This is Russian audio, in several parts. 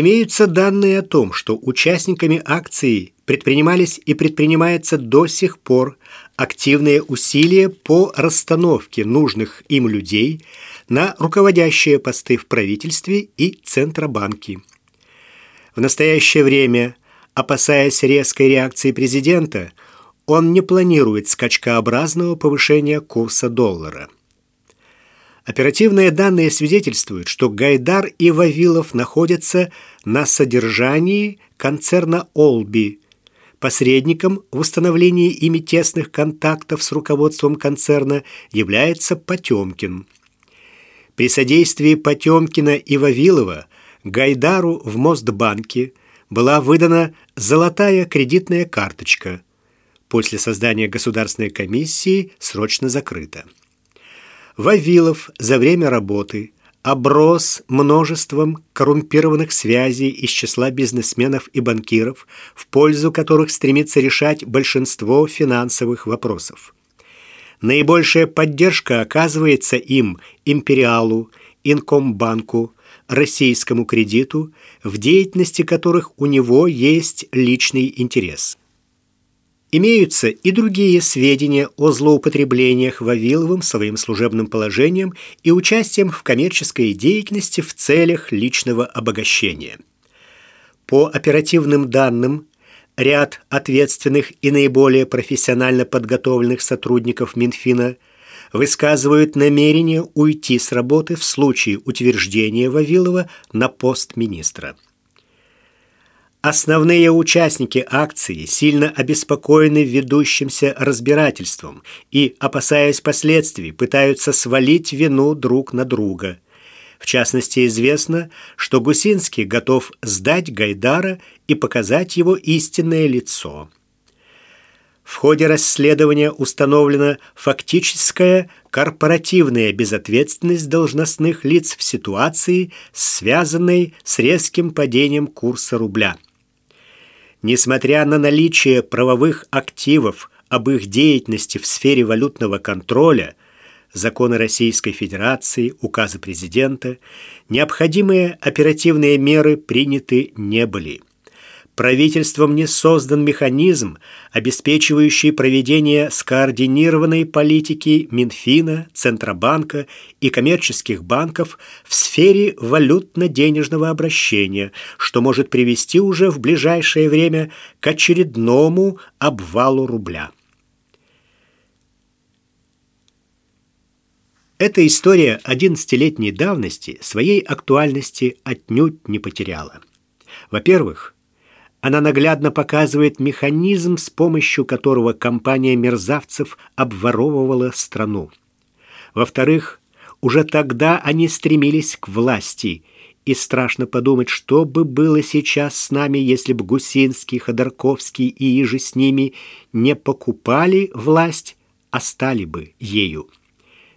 Имеются данные о том, что участниками акции предпринимались и предпринимаются до сих пор активные усилия по расстановке нужных им людей на руководящие посты в правительстве и Центробанке. В настоящее время, опасаясь резкой реакции президента, он не планирует скачкообразного повышения курса доллара. Оперативные данные свидетельствуют, что Гайдар и Вавилов находятся на содержании концерна «Олби», Посредником в установлении ими тесных контактов с руководством концерна является Потемкин. При содействии Потемкина и Вавилова Гайдару в Мостбанке была выдана золотая кредитная карточка. После создания Государственной комиссии срочно закрыта. Вавилов за время работы оброс множеством коррумпированных связей из числа бизнесменов и банкиров, в пользу которых стремится решать большинство финансовых вопросов. Наибольшая поддержка оказывается им, Империалу, Инкомбанку, Российскому кредиту, в деятельности которых у него есть личный интерес. Имеются и другие сведения о злоупотреблениях Вавиловым своим служебным положением и участием в коммерческой деятельности в целях личного обогащения. По оперативным данным, ряд ответственных и наиболее профессионально подготовленных сотрудников Минфина высказывают намерение уйти с работы в случае утверждения Вавилова на пост министра. Основные участники акции сильно обеспокоены ведущимся разбирательством и, опасаясь последствий, пытаются свалить вину друг на друга. В частности, известно, что Гусинский готов сдать Гайдара и показать его истинное лицо. В ходе расследования установлена фактическая корпоративная безответственность должностных лиц в ситуации, связанной с резким падением курса рубля. Несмотря на наличие правовых активов об их деятельности в сфере валютного контроля, законы Российской Федерации, указы президента, необходимые оперативные меры приняты не были правительством не создан механизм, обеспечивающий проведение скоординированной политики Минфина, Центробанка и коммерческих банков в сфере валютно-денежного обращения, что может привести уже в ближайшее время к очередному обвалу рубля. Эта история 11-летней давности своей актуальности отнюдь не потеряла. Во-первых, она наглядно показывает механизм, с помощью которого компания мерзавцев обворовывала страну. Во-вторых, уже тогда они стремились к власти, и страшно подумать, что бы было сейчас с нами, если бы Гусинский, Ходорковский и иже с ними не покупали власть, а стали бы ею.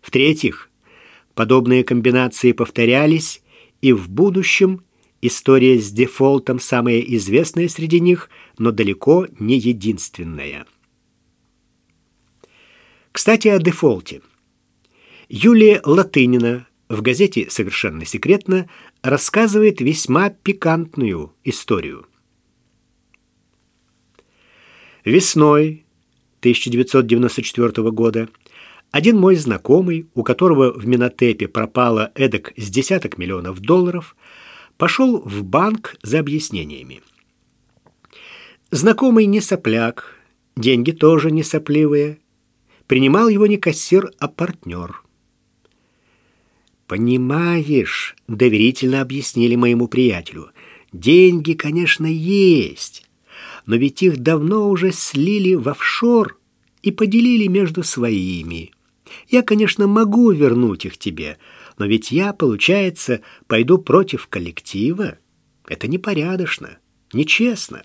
В-третьих, подобные комбинации повторялись, и в будущем История с дефолтом самая известная среди них, но далеко не единственная. Кстати, о дефолте. Юлия Латынина в газете «Совершенно секретно» рассказывает весьма пикантную историю. Весной 1994 года один мой знакомый, у которого в Минотепе пропало эдак с десяток миллионов долларов, пошел в банк за объяснениями. Знакомый не сопляк, деньги тоже не сопливые. Принимал его не кассир, а партнер. «Понимаешь», — доверительно объяснили моему приятелю, «деньги, конечно, есть, но ведь их давно уже слили в офшор и поделили между своими. Я, конечно, могу вернуть их тебе, но ведь я, получается, пойду против коллектива. Это непорядочно, нечестно.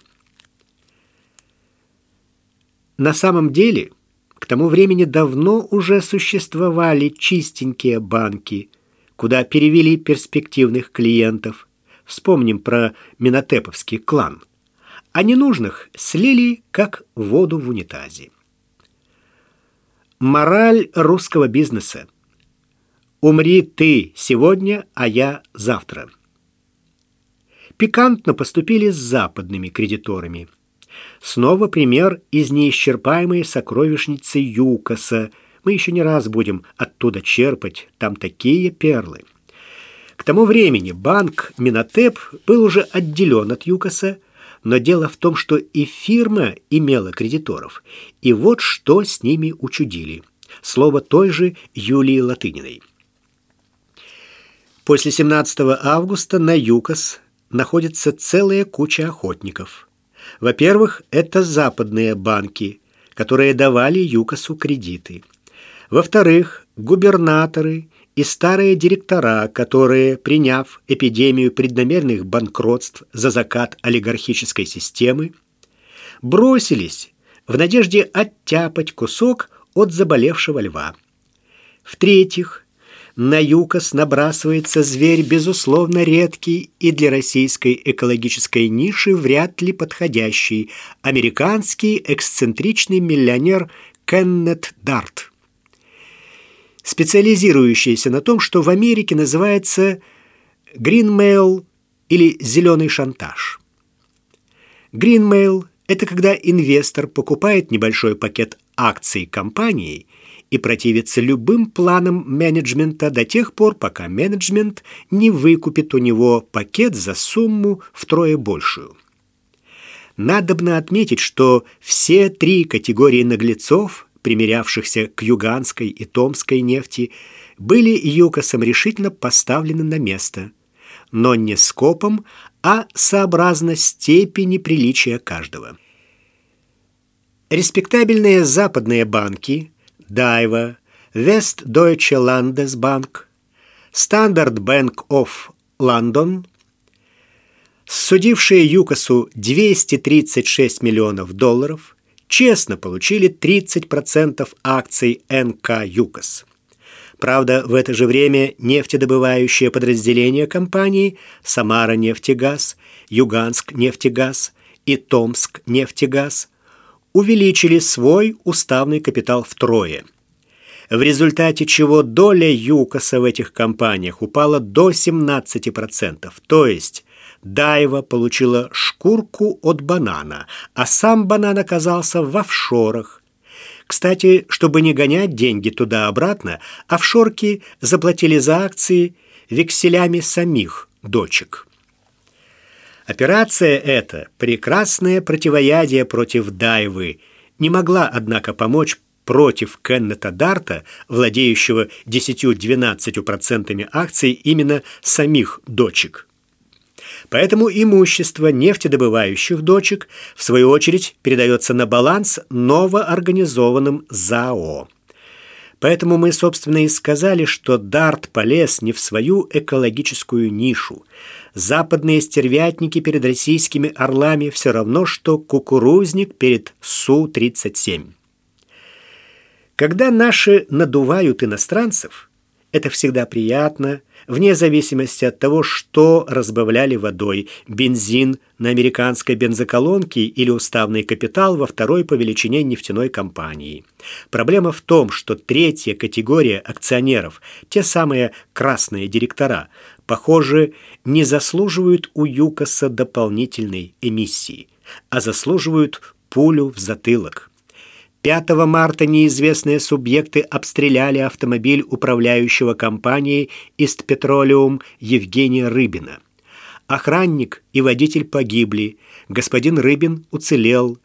На самом деле, к тому времени давно уже существовали чистенькие банки, куда перевели перспективных клиентов. Вспомним про Минотеповский клан. А ненужных слили, как воду в унитазе. Мораль русского бизнеса – Умри ты сегодня, а я завтра. пикантно поступили с западными кредиторами. Снова пример из неисчерпаемой сокровищницы Юкоса. Мы еще не раз будем оттуда черпать, там такие перлы. К тому времени банк Минотеп был уже отделен от Юкоса, но дело в том, что и фирма имела кредиторов, и вот что с ними учудили. Слово той же Юлии Латыниной. После 17 августа на ЮКОС находится целая куча охотников. Во-первых, это западные банки, которые давали ЮКОСу кредиты. Во-вторых, губернаторы и старые директора, которые, приняв эпидемию преднамеренных банкротств за закат олигархической системы, бросились в надежде оттяпать кусок от заболевшего льва. В-третьих, на ЮКОС набрасывается зверь, безусловно, редкий и для российской экологической ниши вряд ли подходящий – американский эксцентричный миллионер Кеннет Дарт, специализирующийся на том, что в Америке называется гринмейл или зеленый шантаж. Гринмейл – это когда инвестор покупает небольшой пакет акций компании – и противиться любым планам менеджмента до тех пор, пока менеджмент не выкупит у него пакет за сумму втрое большую. Надобно отметить, что все три категории наглецов, примерявшихся к юганской и томской нефти, были ЮКОСом решительно поставлены на место, но не скопом, а сообразно степени приличия каждого. Респектабельные западные банки – Дайва, Westdeutsche Landesbank, Standard Bank of London, судившие ЮКОСу 236 миллионов долларов, честно получили 30% акций НК ЮКОС. Правда, в это же время нефтедобывающие подразделения компании «Самара нефтегаз», «Юганск нефтегаз» и «Томск нефтегаз» увеличили свой уставный капитал втрое, в результате чего доля ЮКОСа в этих компаниях упала до 17%, то есть Дайва получила шкурку от банана, а сам банан оказался в офшорах. Кстати, чтобы не гонять деньги туда-обратно, офшорки заплатили за акции векселями самих дочек. Операция эта, прекрасное противоядие против Дайвы, не могла, однако, помочь против Кеннета Дарта, владеющего 10-12% акций именно самих дочек. Поэтому имущество нефтедобывающих дочек, в свою очередь, передается на баланс новоорганизованным ЗАО. Поэтому мы, собственно, и сказали, что Дарт полез не в свою экологическую нишу. Западные стервятники перед российскими орлами все равно, что кукурузник перед Су-37. Когда наши надувают иностранцев, это всегда приятно, вне зависимости от того, что разбавляли водой – бензин на американской бензоколонке или уставный капитал во второй по величине нефтяной компании. Проблема в том, что третья категория акционеров, те самые красные директора, похоже, не заслуживают у ЮКОСа дополнительной эмиссии, а заслуживают пулю в затылок. 5 марта неизвестные субъекты обстреляли автомобиль управляющего компанией «Ист Петролиум» Евгения Рыбина. Охранник и водитель погибли, господин Рыбин уцелел.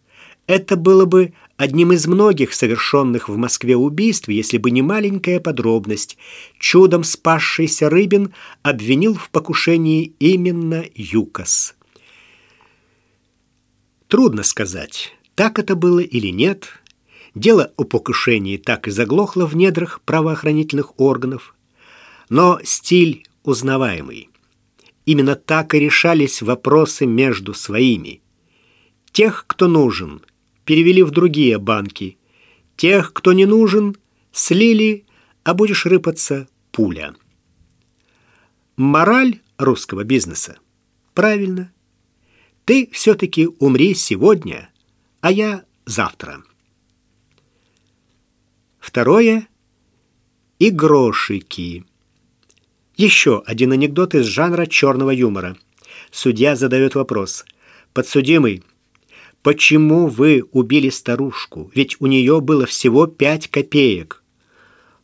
Это было бы одним из многих совершенных в Москве убийств, если бы не маленькая подробность. Чудом спасшийся Рыбин обвинил в покушении именно ЮКОС. Трудно сказать, так это было или нет – Дело о покушении так и заглохло в недрах правоохранительных органов, но стиль узнаваемый. Именно так и решались вопросы между своими. Тех, кто нужен, перевели в другие банки. Тех, кто не нужен, слили, а будешь рыпаться – пуля. Мораль русского бизнеса. Правильно. Ты все-таки умри сегодня, а я завтра. Второе – и грошики. Еще один анекдот из жанра черного юмора. Судья задает вопрос. «Подсудимый, почему вы убили старушку? Ведь у нее было всего пять копеек».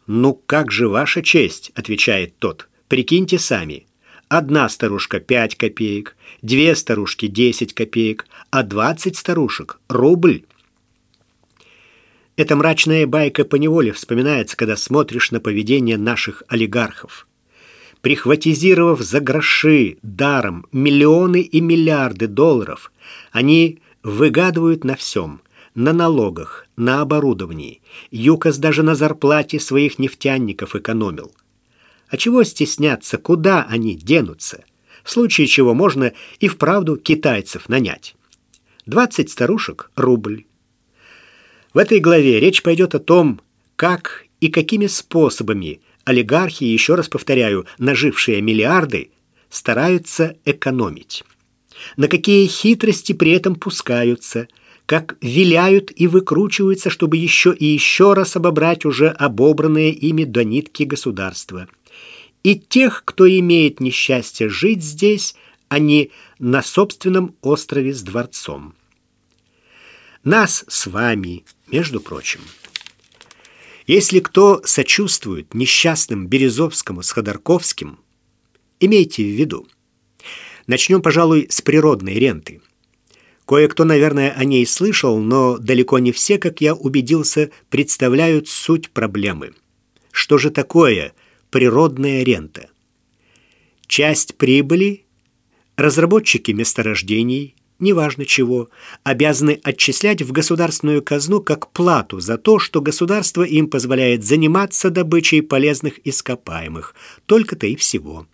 «Ну как же ваша честь?» – отвечает тот. «Прикиньте сами. Одна старушка пять копеек, две старушки десять копеек, а двадцать старушек – рубль». Эта мрачная байка поневоле вспоминается, когда смотришь на поведение наших олигархов. Прихватизировав за гроши даром миллионы и миллиарды долларов, они выгадывают на всем – на налогах, на оборудовании. ЮКОС даже на зарплате своих нефтяников экономил. А чего стесняться, куда они денутся? В случае чего можно и вправду китайцев нанять. 20 старушек – рубль. В этой главе речь пойдет о том, как и какими способами олигархи, еще раз повторяю, нажившие миллиарды, стараются экономить. На какие хитрости при этом пускаются, как виляют и выкручиваются, чтобы еще и еще раз обобрать уже обобранные ими до нитки государства. И тех, кто имеет несчастье жить здесь, а не на собственном острове с дворцом. Нас с вами, между прочим. Если кто сочувствует несчастным Березовскому с Ходорковским, имейте в виду. Начнем, пожалуй, с природной ренты. Кое-кто, наверное, о ней слышал, но далеко не все, как я убедился, представляют суть проблемы. Что же такое природная рента? Часть прибыли разработчики месторождений, неважно чего, обязаны отчислять в государственную казну как плату за то, что государство им позволяет заниматься добычей полезных ископаемых. Только-то и всего.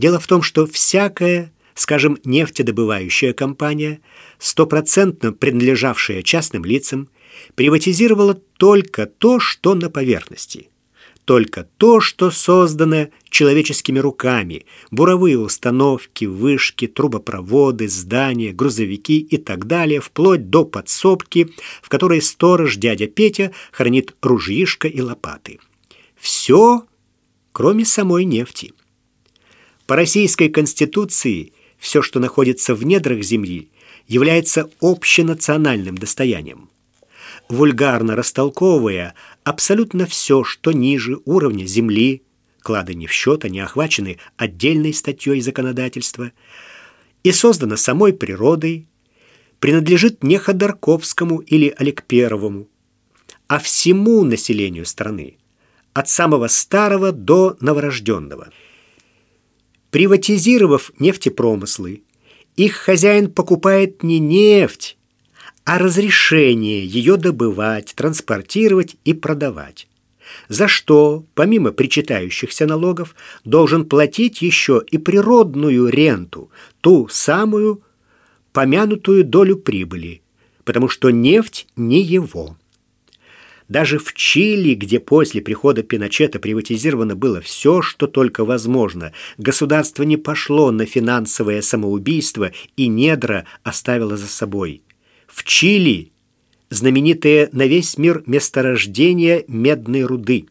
Дело в том, что всякая, скажем, нефтедобывающая компания, стопроцентно принадлежавшая частным лицам, приватизировала только то, что на поверхности – только то, что создано человеческими руками, буровые установки, вышки, трубопроводы, здания, грузовики и так далее, вплоть до подсобки, в которой сторож дядя Петя хранит ружьишко и лопаты. Все, кроме самой нефти. По российской конституции все, что находится в недрах земли, является общенациональным достоянием вульгарно растолковывая абсолютно все, что ниже уровня земли, клады не в счет, они охвачены отдельной статьей законодательства, и создано самой природой, принадлежит не Ходорковскому или Олегперовому, а всему населению страны, от самого старого до новорожденного. Приватизировав нефтепромыслы, их хозяин покупает не нефть, а разрешение ее добывать, транспортировать и продавать. За что, помимо причитающихся налогов, должен платить еще и природную ренту, ту самую помянутую долю прибыли, потому что нефть не его. Даже в Чили, где после прихода Пиночета приватизировано было все, что только возможно, государство не пошло на финансовое самоубийство и недра оставило за собой – в Чили знаменитые на весь мир месторождения медной руды.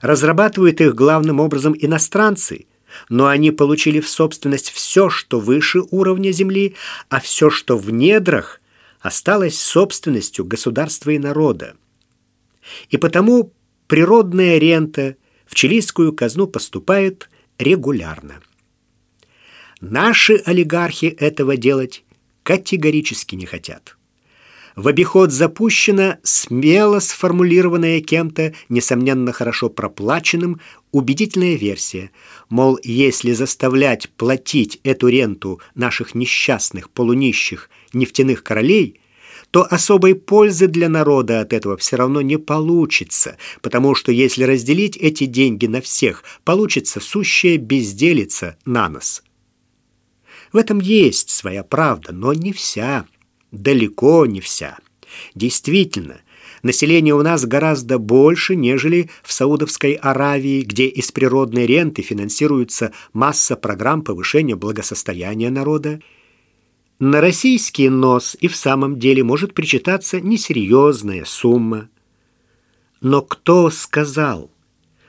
Разрабатывают их главным образом иностранцы, но они получили в собственность все, что выше уровня земли, а все, что в недрах, осталось собственностью государства и народа. И потому природная рента в чилийскую казну поступает регулярно. Наши олигархи этого делать категорически не хотят. В обиход запущена смело сформулированная кем-то, несомненно хорошо проплаченным, убедительная версия. Мол, если заставлять платить эту ренту наших несчастных полунищих нефтяных королей, то особой пользы для народа от этого все равно не получится, потому что если разделить эти деньги на всех, получится сущая безделица на нас. В этом есть своя правда, но не вся, далеко не вся. Действительно, население у нас гораздо больше, нежели в Саудовской Аравии, где из природной ренты финансируется масса программ повышения благосостояния народа. На российский нос и в самом деле может причитаться несерьезная сумма. Но кто сказал,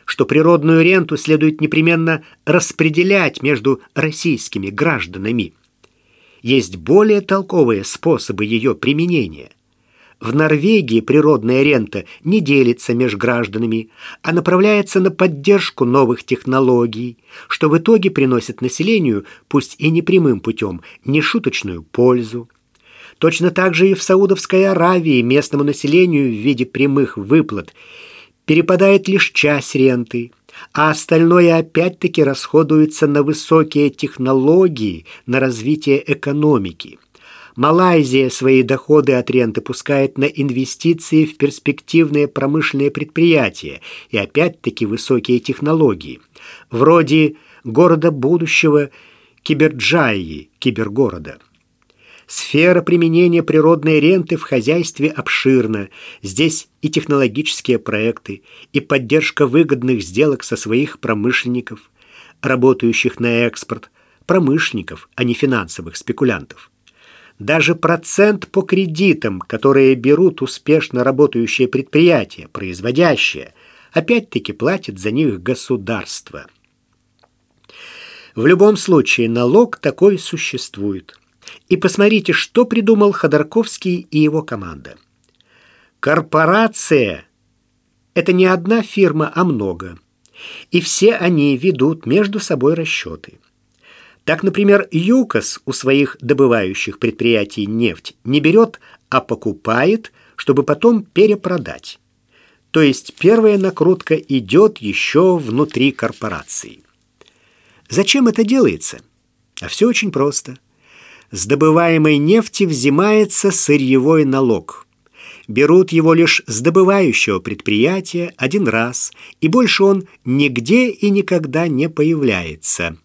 что природную ренту следует непременно распределять между российскими гражданами. Есть более толковые способы ее применения. В Норвегии природная рента не делится между гражданами, а направляется на поддержку новых технологий, что в итоге приносит населению, пусть и не прямым путем, нешуточную пользу. Точно так же и в Саудовской Аравии местному населению в виде прямых выплат перепадает лишь часть ренты, а остальное опять-таки расходуется на высокие технологии, на развитие экономики. Малайзия свои доходы от ренты пускает на инвестиции в перспективные промышленные предприятия и опять-таки высокие технологии, вроде города будущего Киберджайи, кибергорода. Сфера применения природной ренты в хозяйстве обширна. Здесь и технологические проекты, и поддержка выгодных сделок со своих промышленников, работающих на экспорт, промышленников, а не финансовых спекулянтов. Даже процент по кредитам, которые берут успешно работающие предприятия, производящие, опять-таки платит за них государство. В любом случае налог такой существует. И посмотрите, что придумал Ходорковский и его команда. Корпорация – это не одна фирма, а много. И все они ведут между собой расчеты. Так, например, ЮКОС у своих добывающих предприятий нефть не берет, а покупает, чтобы потом перепродать. То есть первая накрутка идет еще внутри корпорации. Зачем это делается? А все очень просто. С добываемой нефти взимается сырьевой налог. Берут его лишь с добывающего предприятия один раз, и больше он нигде и никогда не появляется.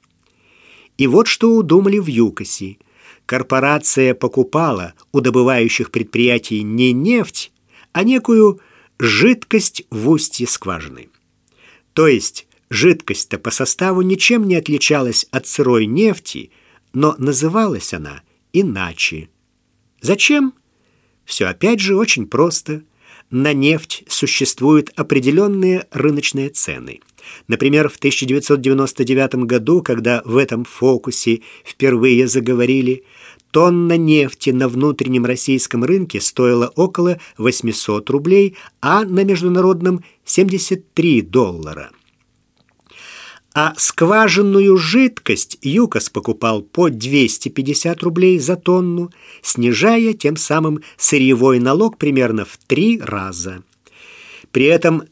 И вот что удумали в ЮКОСе. Корпорация покупала у добывающих предприятий не нефть, а некую жидкость в устье скважины. То есть жидкость-то по составу ничем не отличалась от сырой нефти, но называлась она иначе. Зачем? Все опять же очень просто. На нефть существуют определенные рыночные цены – Например, в 1999 году, когда в этом фокусе впервые заговорили, тонна нефти на внутреннем российском рынке стоила около 800 рублей, а на международном 73 доллара. А скважинную жидкость ЮКОС покупал по 250 рублей за тонну, снижая тем самым сырьевой налог примерно в три раза. При этом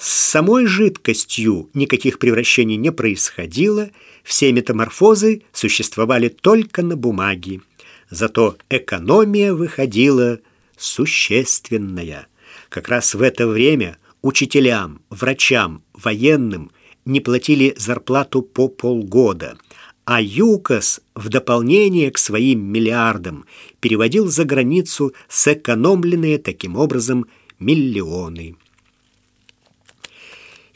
с самой жидкостью никаких превращений не происходило, все метаморфозы существовали только на бумаге. Зато экономия выходила существенная. Как раз в это время учителям, врачам, военным не платили зарплату по полгода, а ЮКОС в дополнение к своим миллиардам переводил за границу сэкономленные таким образом миллионы.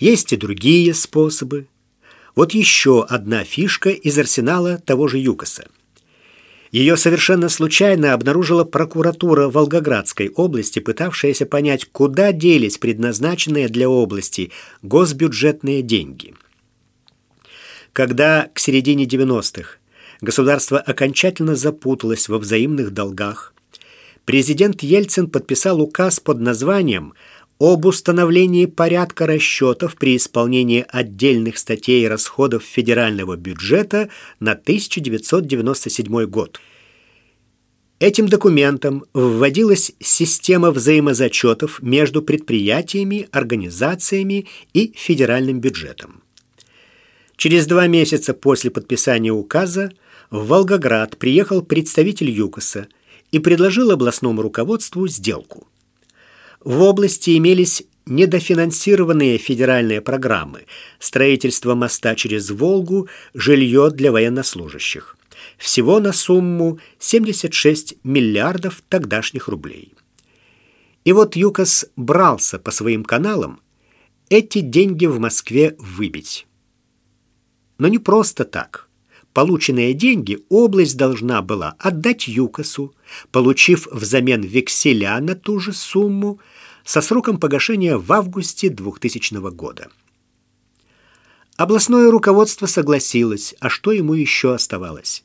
Есть и другие способы. Вот еще одна фишка из арсенала того же ЮКОСа. Ее совершенно случайно обнаружила прокуратура Волгоградской области, пытавшаяся понять, куда делись предназначенные для области госбюджетные деньги. Когда к середине 90-х государство окончательно запуталось во взаимных долгах, президент Ельцин подписал указ под названием об установлении порядка расчетов при исполнении отдельных статей расходов федерального бюджета на 1997 год. Этим документом вводилась система взаимозачетов между предприятиями, организациями и федеральным бюджетом. Через два месяца после подписания указа в Волгоград приехал представитель ЮКОСа и предложил областному руководству сделку – в области имелись недофинансированные федеральные программы, строительство моста через Волгу, жилье для военнослужащих. Всего на сумму 76 миллиардов тогдашних рублей. И вот ЮКОС брался по своим каналам эти деньги в Москве выбить. Но не просто так. Полученные деньги область должна была отдать ЮКОСу, получив взамен векселя на ту же сумму – со сроком погашения в августе 2000 года. Областное руководство согласилось, а что ему еще оставалось?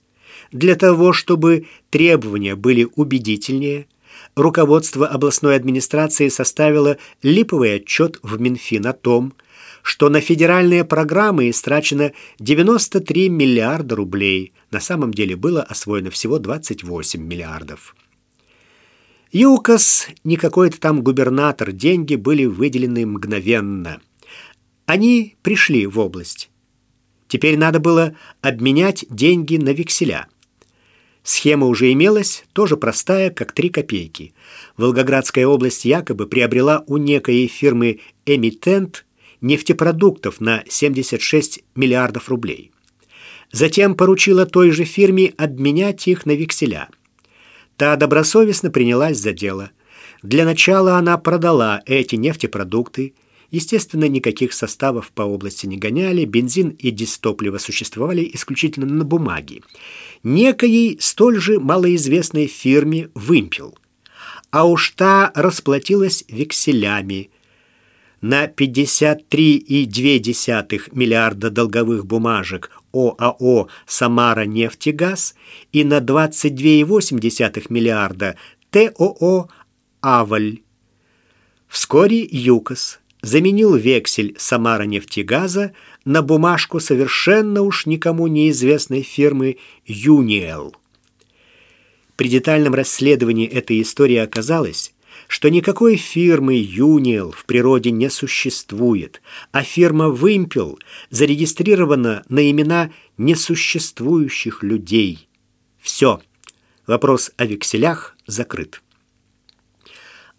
Для того, чтобы требования были убедительнее, руководство областной администрации составило липовый отчет в Минфин о том, что на федеральные программы истрачено 93 миллиарда рублей. На самом деле было освоено всего 28 миллиардов. ЮКОС, не какой-то там губернатор, деньги были выделены мгновенно. Они пришли в область. Теперь надо было обменять деньги на векселя. Схема уже имелась, тоже простая, как три копейки. Волгоградская область якобы приобрела у некой фирмы «Эмитент» нефтепродуктов на 76 миллиардов рублей. Затем поручила той же фирме обменять их на векселя. Та добросовестно принялась за дело. Для начала она продала эти нефтепродукты. Естественно, никаких составов по области не гоняли, бензин и дистопливо существовали исключительно на бумаге. Некой столь же малоизвестной фирме «Вымпел». А уж та расплатилась векселями – на 53,2 миллиарда долговых бумажек ОАО «Самара нефтегаз» и на 22,8 миллиарда ТОО «Аваль». Вскоре ЮКОС заменил вексель «Самара нефтегаза» на бумажку совершенно уж никому неизвестной фирмы «Юниэл». При детальном расследовании этой истории оказалось, что никакой фирмы «Юниел» в природе не существует, а фирма «Вымпел» зарегистрирована на имена несуществующих людей. Все. Вопрос о векселях закрыт.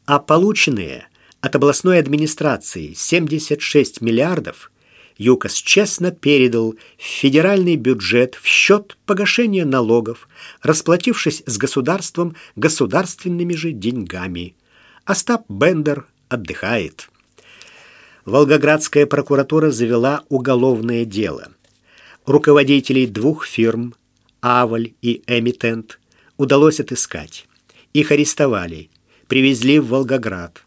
А полученные от областной администрации 76 миллиардов ЮКОС честно передал в федеральный бюджет в счет погашения налогов, расплатившись с государством государственными же деньгами – Остап Бендер отдыхает. Волгоградская прокуратура завела уголовное дело. Руководителей двух фирм, Аваль и Эмитент, удалось отыскать. Их арестовали, привезли в Волгоград.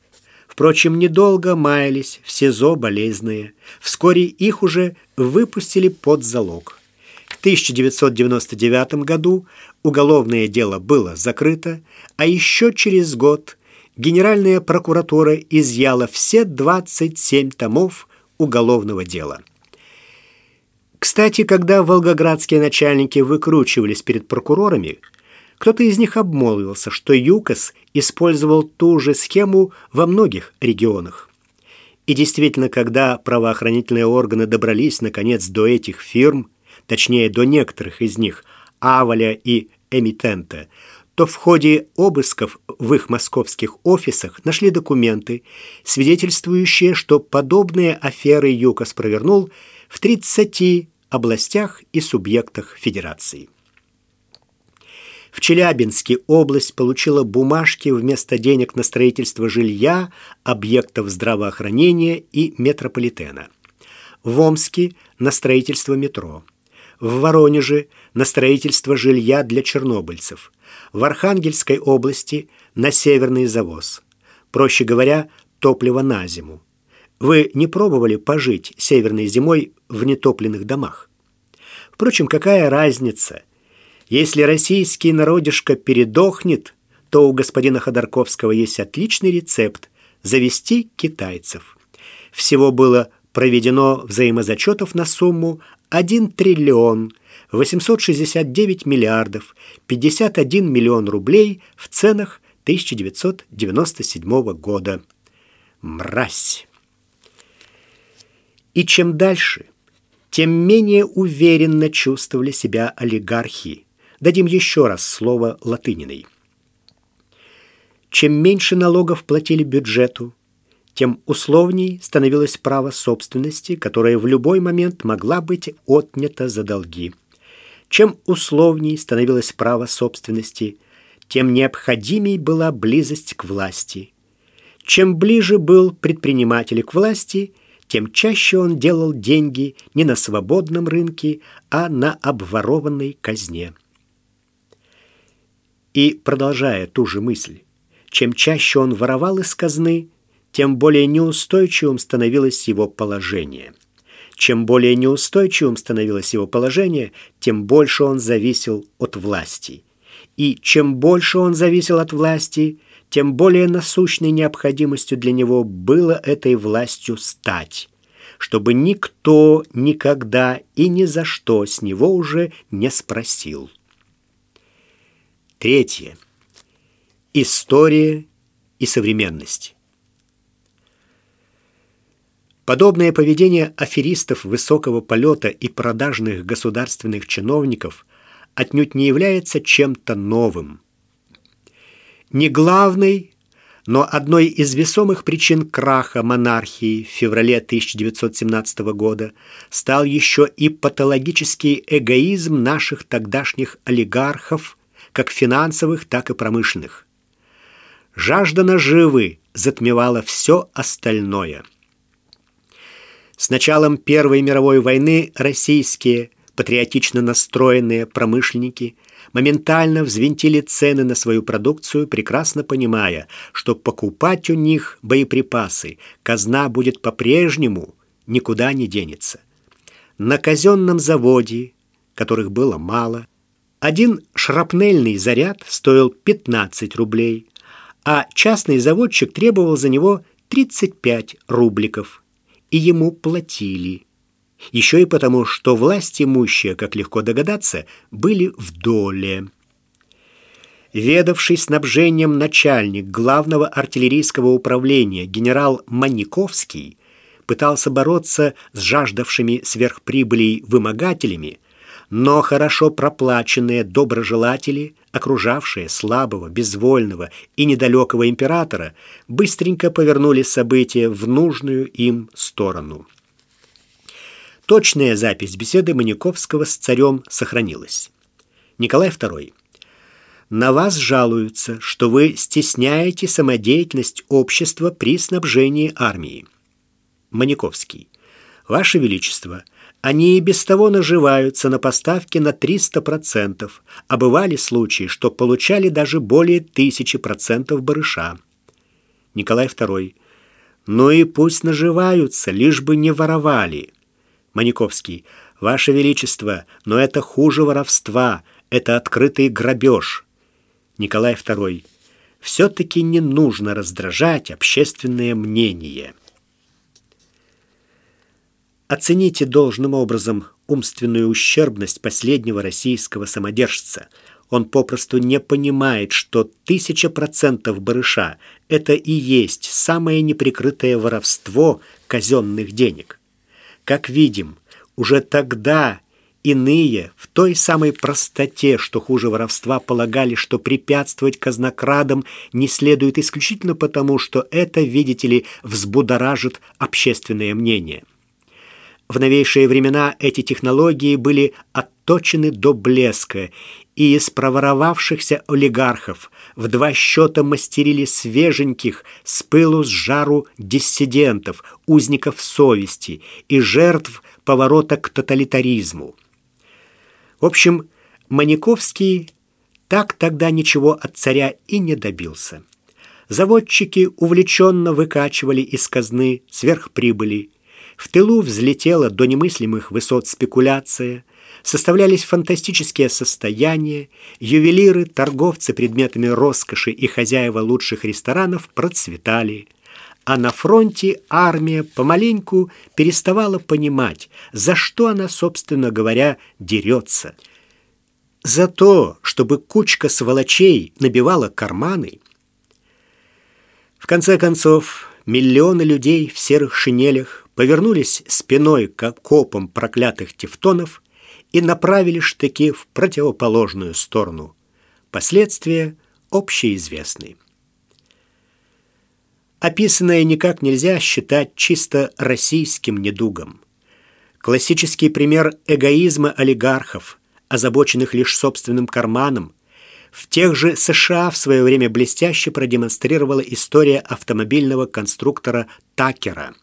Впрочем, недолго маялись в СИЗО болезные. Вскоре их уже выпустили под залог. В 1999 году уголовное дело было закрыто, а еще через год – Генеральная прокуратура изъяла все 27 томов уголовного дела. Кстати, когда волгоградские начальники выкручивались перед прокурорами, кто-то из них обмолвился, что ЮКОС использовал ту же схему во многих регионах. И действительно, когда правоохранительные органы добрались наконец до этих фирм, точнее до некоторых из них, Аваля и Эмитента, то в ходе обысков в их московских офисах нашли документы, свидетельствующие, что подобные аферы ЮКОС провернул в 30 областях и субъектах Федерации. В Челябинске область получила бумажки вместо денег на строительство жилья, объектов здравоохранения и метрополитена. В Омске – на строительство метро. В Воронеже – на строительство жилья для чернобыльцев – в Архангельской области на северный завоз. Проще говоря, топливо на зиму. Вы не пробовали пожить северной зимой в нетопленных домах? Впрочем, какая разница? Если российский народишко передохнет, то у господина Ходорковского есть отличный рецепт – завести китайцев. Всего было проведено взаимозачетов на сумму 1 триллион 869 миллиардов 51 миллион рублей в ценах 1997 года. Мразь! И чем дальше, тем менее уверенно чувствовали себя олигархи. Дадим еще раз слово Латыниной. Чем меньше налогов платили бюджету, тем условней становилось право собственности, которое в любой момент могла быть отнято за долги. Чем условней становилось право собственности, тем необходимей была близость к власти. Чем ближе был предприниматель к власти, тем чаще он делал деньги не на свободном рынке, а на обворованной казне. И, продолжая ту же мысль, чем чаще он воровал из казны, тем более неустойчивым становилось его положение. Чем более неустойчивым становилось его положение, тем больше он зависел от власти. И чем больше он зависел от власти, тем более насущной необходимостью для него было этой властью стать, чтобы никто никогда и ни за что с него уже не спросил. Третье. История и современность. Подобное поведение аферистов высокого полета и продажных государственных чиновников отнюдь не является чем-то новым. Не главной, но одной из весомых причин краха монархии в феврале 1917 года стал еще и патологический эгоизм наших тогдашних олигархов, как финансовых, так и промышленных. Жажда наживы затмевала все остальное – с началом Первой мировой войны российские патриотично настроенные промышленники моментально взвинтили цены на свою продукцию, прекрасно понимая, что покупать у них боеприпасы казна будет по-прежнему, никуда не денется. На казенном заводе, которых было мало, один шрапнельный заряд стоил 15 рублей, а частный заводчик требовал за него 35 рубликов – и ему платили. Еще и потому, что власть имущие, как легко догадаться, были в доле. Ведавший снабжением начальник главного артиллерийского управления генерал Маниковский пытался бороться с жаждавшими сверхприбылей вымогателями, но хорошо проплаченные доброжелатели, окружавшие слабого, безвольного и недалекого императора, быстренько повернули события в нужную им сторону. Точная запись беседы Маниковского с царем сохранилась. Николай II. На вас жалуются, что вы стесняете самодеятельность общества при снабжении армии. Маниковский. Ваше Величество, они и без того наживаются на поставки на 300%, а бывали случаи, что получали даже более 1000% барыша. Николай II. Ну и пусть наживаются, лишь бы не воровали. Маниковский. Ваше Величество, но это хуже воровства, это открытый грабеж. Николай II. Все-таки не нужно раздражать общественное мнение. Оцените должным образом умственную ущербность последнего российского самодержца. Он попросту не понимает, что тысяча процентов барыша – это и есть самое неприкрытое воровство казенных денег. Как видим, уже тогда иные в той самой простоте, что хуже воровства, полагали, что препятствовать казнокрадам не следует исключительно потому, что это, видите ли, взбудоражит общественное мнение – в новейшие времена эти технологии были отточены до блеска, и из проворовавшихся олигархов в два счета мастерили свеженьких с пылу с жару диссидентов, узников совести и жертв поворота к тоталитаризму. В общем, Маниковский так тогда ничего от царя и не добился. Заводчики увлеченно выкачивали из казны сверхприбыли, в тылу взлетела до немыслимых высот спекуляция, составлялись фантастические состояния, ювелиры, торговцы предметами роскоши и хозяева лучших ресторанов процветали. А на фронте армия помаленьку переставала понимать, за что она, собственно говоря, дерется. За то, чтобы кучка сволочей набивала карманы. В конце концов, миллионы людей в серых шинелях повернулись спиной к окопам проклятых тевтонов и направили штыки в противоположную сторону. Последствия общеизвестны. Описанное никак нельзя считать чисто российским недугом. Классический пример эгоизма олигархов, озабоченных лишь собственным карманом, в тех же США в свое время блестяще продемонстрировала история автомобильного конструктора Такера –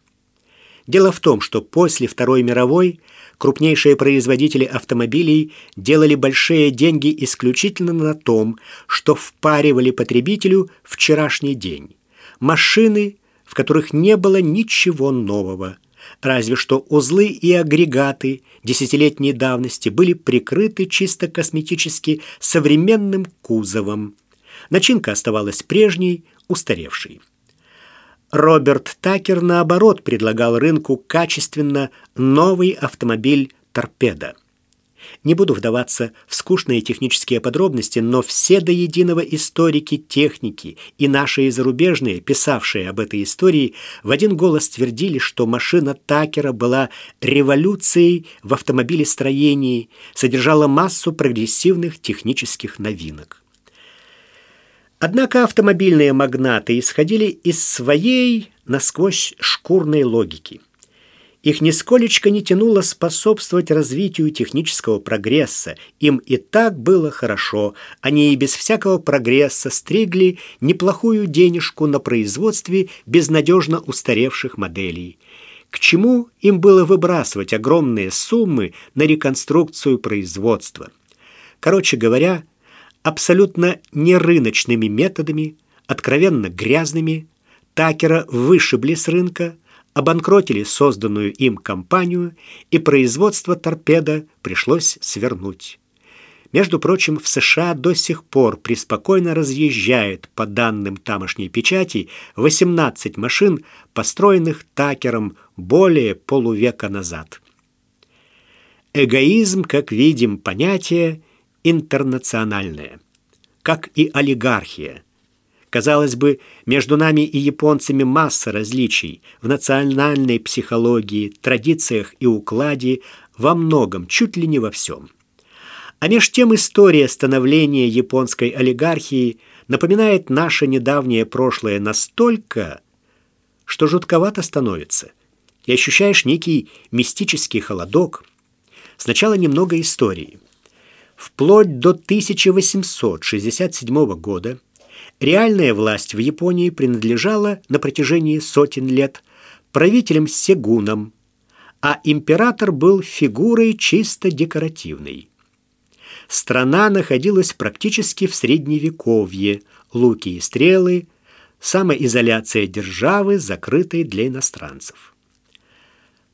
Дело в том, что после Второй мировой крупнейшие производители автомобилей делали большие деньги исключительно на том, что впаривали потребителю вчерашний день. Машины, в которых не было ничего нового, разве что узлы и агрегаты десятилетней давности были прикрыты чисто косметически современным кузовом. Начинка оставалась прежней, устаревшей. Роберт Такер, наоборот, предлагал рынку качественно новый автомобиль «Торпеда». Не буду вдаваться в скучные технические подробности, но все до единого историки техники и наши зарубежные, писавшие об этой истории, в один голос твердили, что машина Такера была революцией в автомобилестроении, содержала массу прогрессивных технических новинок. Однако автомобильные магнаты исходили из своей насквозь шкурной логики – их нисколечко не тянуло способствовать развитию технического прогресса. Им и так было хорошо. Они и без всякого прогресса стригли неплохую денежку на производстве безнадежно устаревших моделей. К чему им было выбрасывать огромные суммы на реконструкцию производства? Короче говоря, абсолютно нерыночными методами, откровенно грязными, Такера вышибли с рынка, обанкротили созданную им компанию, и производство торпеда пришлось свернуть. Между прочим, в США до сих пор преспокойно разъезжает, по данным тамошней печати, 18 машин, построенных Такером более полувека назад. Эгоизм, как видим, понятие интернациональное, как и олигархия – Казалось бы, между нами и японцами масса различий в национальной психологии, традициях и укладе, во многом, чуть ли не во всем. А меж тем история становления японской олигархии напоминает наше недавнее прошлое настолько, что жутковато становится. И ощущаешь некий мистический холодок. Сначала немного истории. Вплоть до 1867 года Реальная власть в Японии принадлежала на протяжении сотен лет правителям сегунам, а император был фигурой чисто декоративной. Страна находилась практически в средневековье, луки и стрелы, самоизоляция державы, закрытой для иностранцев.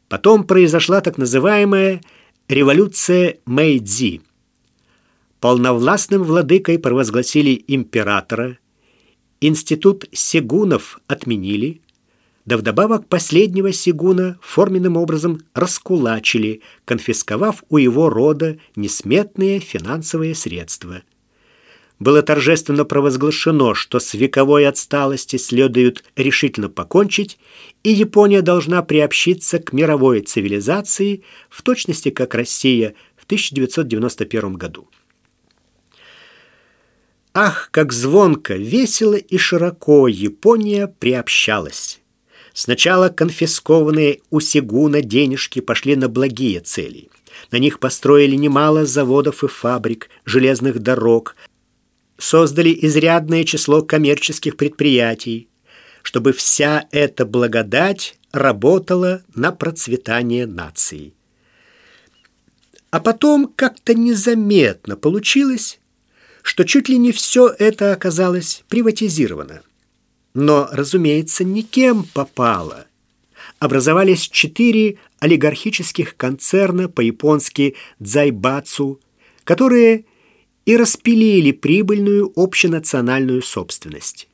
Потом произошла так называемая революция Мэйдзи. Полновластным владыкой провозгласили императора – Институт Сегунов отменили, да вдобавок последнего Сегуна форменным образом раскулачили, конфисковав у его рода несметные финансовые средства. Было торжественно провозглашено, что с вековой отсталости следует решительно покончить, и Япония должна приобщиться к мировой цивилизации, в точности как Россия в 1991 году. Ах, как звонко, весело и широко Япония приобщалась. Сначала конфискованные у Сигуна денежки пошли на благие цели. На них построили немало заводов и фабрик, железных дорог, создали изрядное число коммерческих предприятий, чтобы вся эта благодать работала на процветание нации. А потом как-то незаметно получилось, что чуть ли не все это оказалось приватизировано. Но, разумеется, никем попало. Образовались четыре олигархических концерна по-японски «дзайбацу», которые и распилили прибыльную общенациональную собственность.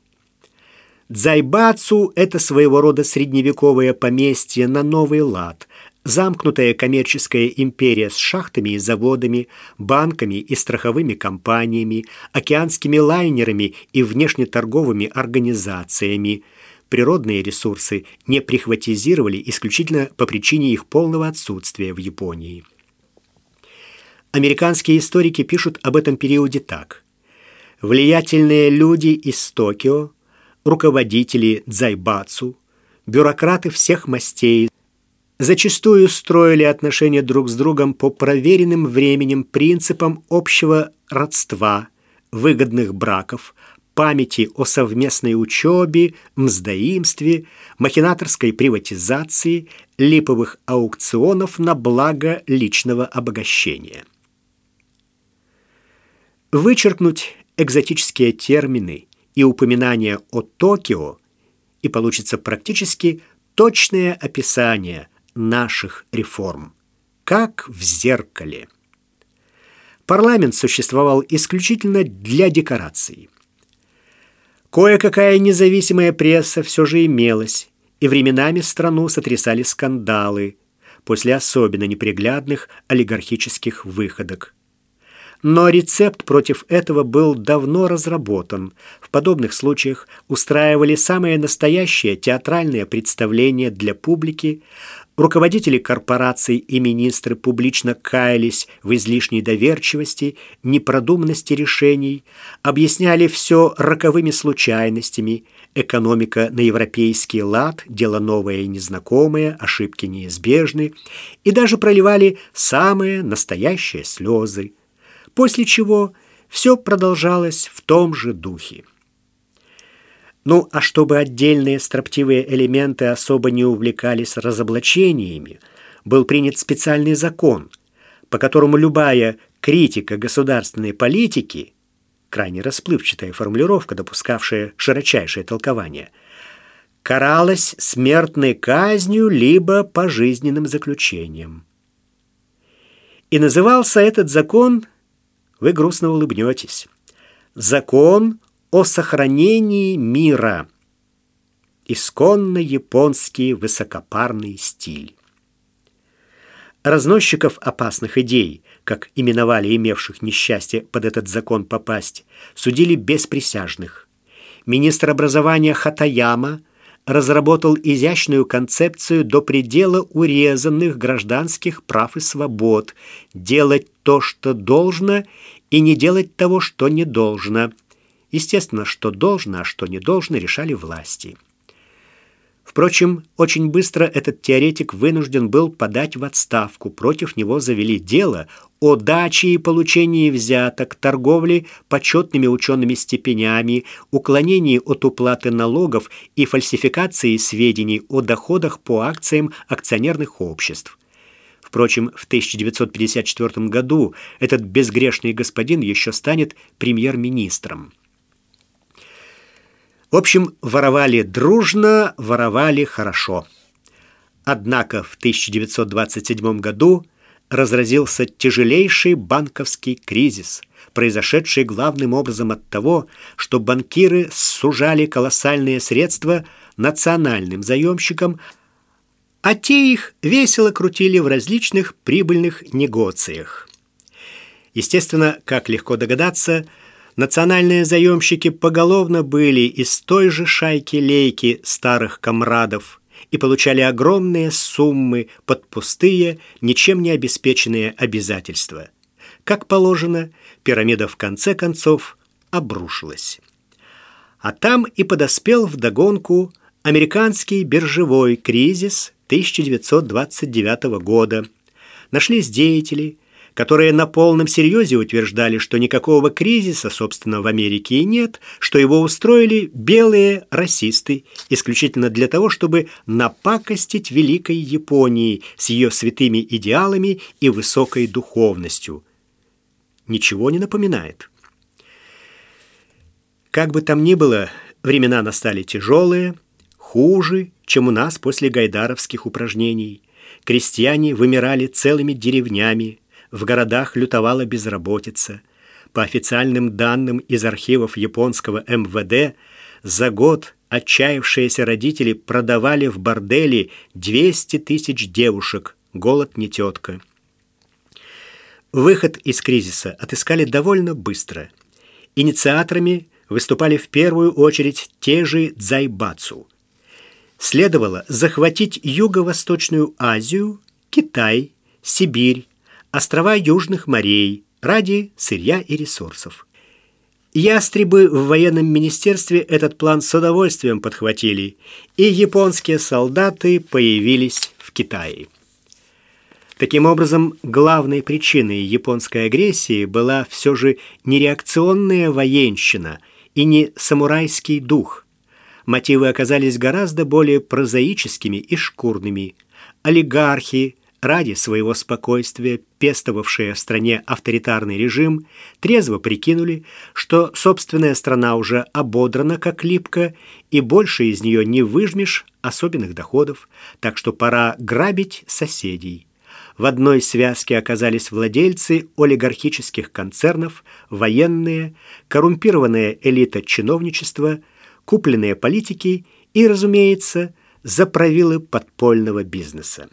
Дзайбацу – это своего рода средневековое поместье на новый лад, Замкнутая коммерческая империя с шахтами и заводами, банками и страховыми компаниями, океанскими лайнерами и внешнеторговыми организациями. Природные ресурсы не прихватизировали исключительно по причине их полного отсутствия в Японии. Американские историки пишут об этом периоде так. Влиятельные люди из Токио, руководители дзайбацу, бюрократы всех мастей, зачастую строили отношения друг с другом по проверенным временем принципам общего родства, выгодных браков, памяти о совместной учебе, мздоимстве, махинаторской приватизации, липовых аукционов на благо личного обогащения. Вычеркнуть экзотические термины и упоминания о Токио, и получится практически точное описание – наших реформ, как в зеркале. Парламент существовал исключительно для декораций. Кое-какая независимая пресса все же имелась, и временами страну сотрясали скандалы после особенно неприглядных олигархических выходок. Но рецепт против этого был давно разработан. В подобных случаях устраивали самое настоящее театральное представление для публики, Руководители корпораций и министры публично каялись в излишней доверчивости, непродуманности решений, объясняли все роковыми случайностями, экономика на европейский лад, дело новое и незнакомое, ошибки неизбежны, и даже проливали самые настоящие слезы, после чего все продолжалось в том же духе. Ну, а чтобы отдельные строптивые элементы особо не увлекались разоблачениями, был принят специальный закон, по которому любая критика государственной политики, крайне расплывчатая формулировка, допускавшая широчайшее толкование, каралась смертной казнью либо пожизненным заключением. И назывался этот закон, вы грустно улыбнетесь, «Закон о сохранении мира. Исконно японский высокопарный стиль. Разносчиков опасных идей, как именовали имевших несчастье под этот закон попасть, судили без присяжных. Министр образования Хатаяма разработал изящную концепцию до предела урезанных гражданских прав и свобод, делать то, что должно, и не делать того, что не должно – Естественно, что должно, а что не должно, решали власти. Впрочем, очень быстро этот теоретик вынужден был подать в отставку. Против него завели дело о даче и получении взяток, торговле почетными учеными степенями, уклонении от уплаты налогов и фальсификации сведений о доходах по акциям акционерных обществ. Впрочем, в 1954 году этот безгрешный господин еще станет премьер-министром. В общем, воровали дружно, воровали хорошо. Однако в 1927 году разразился тяжелейший банковский кризис, произошедший главным образом от того, что банкиры сужали колоссальные средства национальным заемщикам, а те их весело крутили в различных прибыльных негоциях. Естественно, как легко догадаться, Национальные заемщики поголовно были из той же шайки-лейки старых комрадов и получали огромные суммы под пустые, ничем не обеспеченные обязательства. Как положено, пирамида в конце концов обрушилась. А там и подоспел вдогонку американский биржевой кризис 1929 года. Нашлись деятели, которые на полном серьезе утверждали, что никакого кризиса, собственно, в Америке и нет, что его устроили белые расисты исключительно для того, чтобы напакостить великой Японии с ее святыми идеалами и высокой духовностью. Ничего не напоминает. Как бы там ни было, времена настали тяжелые, хуже, чем у нас после гайдаровских упражнений. Крестьяне вымирали целыми деревнями, в городах лютовала безработица. По официальным данным из архивов японского МВД, за год отчаявшиеся родители продавали в борделе 200 тысяч девушек. Голод не тетка. Выход из кризиса отыскали довольно быстро. Инициаторами выступали в первую очередь те же дзайбацу. Следовало захватить Юго-Восточную Азию, Китай, Сибирь, острова Южных морей ради сырья и ресурсов. Ястребы в военном министерстве этот план с удовольствием подхватили, и японские солдаты появились в Китае. Таким образом, главной причиной японской агрессии была все же не реакционная военщина и не самурайский дух. Мотивы оказались гораздо более прозаическими и шкурными. Олигархи, ради своего спокойствия, пестовавшие в стране авторитарный режим, трезво прикинули, что собственная страна уже ободрана как липка, и больше из нее не выжмешь особенных доходов, так что пора грабить соседей. В одной связке оказались владельцы олигархических концернов, военные, коррумпированная элита чиновничества, купленные политики и, разумеется, заправилы подпольного бизнеса.